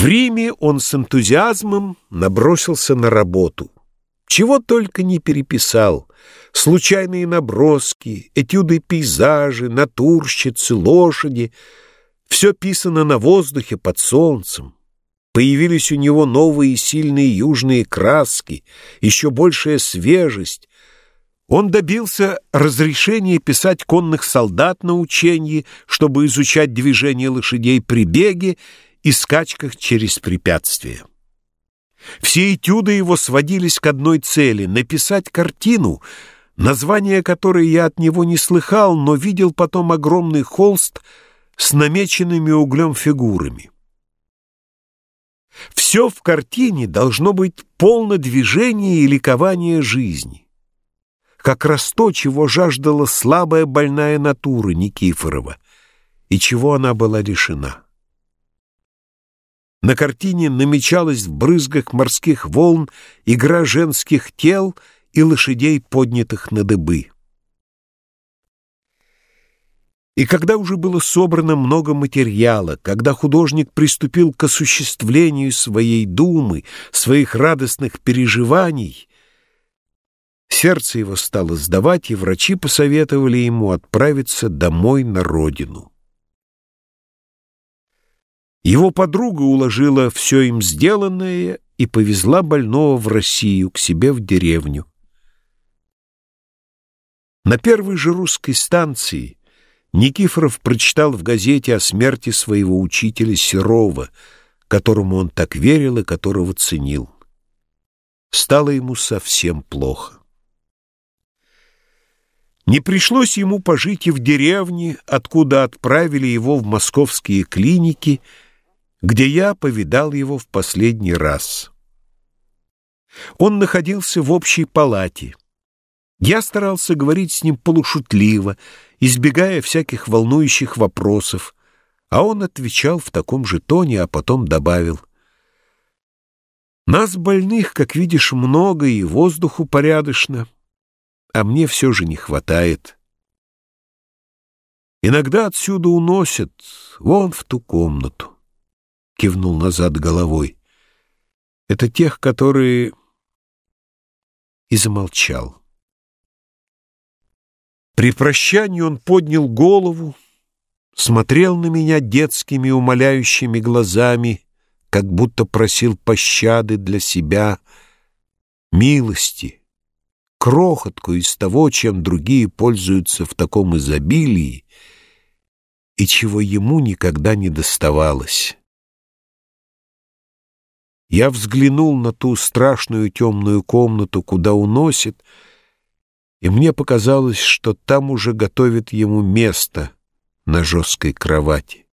В Риме он с энтузиазмом набросился на работу. Чего только не переписал. Случайные наброски, этюды пейзажи, натурщицы, лошади. Все писано на воздухе под солнцем. Появились у него новые сильные южные краски, еще большая свежесть. Он добился разрешения писать конных солдат на учении, чтобы изучать движение лошадей при беге и скачках через препятствия. Все этюды его сводились к одной цели — написать картину, название которой я от него не слыхал, но видел потом огромный холст с намеченными углем фигурами. Все в картине должно быть полно движения и ликования жизни. Как раз то, чего жаждала слабая больная натура Никифорова, и чего она была лишена. На картине намечалась в брызгах морских волн игра женских тел и лошадей, поднятых на дыбы. И когда уже было собрано много материала, когда художник приступил к осуществлению своей думы, своих радостных переживаний, сердце его стало сдавать, и врачи посоветовали ему отправиться домой на родину. Его подруга уложила все им сделанное и повезла больного в Россию, к себе в деревню. На первой же русской станции Никифоров прочитал в газете о смерти своего учителя Серова, которому он так верил и которого ценил. Стало ему совсем плохо. Не пришлось ему пожить и в деревне, откуда отправили его в московские клиники – где я повидал его в последний раз. Он находился в общей палате. Я старался говорить с ним полушутливо, избегая всяких волнующих вопросов, а он отвечал в таком же тоне, а потом добавил. «Нас, больных, как видишь, много и воздуху порядочно, а мне все же не хватает. Иногда отсюда уносят вон в ту комнату кивнул назад головой. Это тех, которые... И замолчал. При прощании он поднял голову, смотрел на меня детскими умоляющими глазами, как будто просил пощады для себя, милости, крохотку из того, чем другие пользуются в таком изобилии и чего ему никогда не доставалось. Я взглянул на ту страшную темную комнату, куда уносит, и мне показалось, что там уже готовят ему место на жесткой кровати.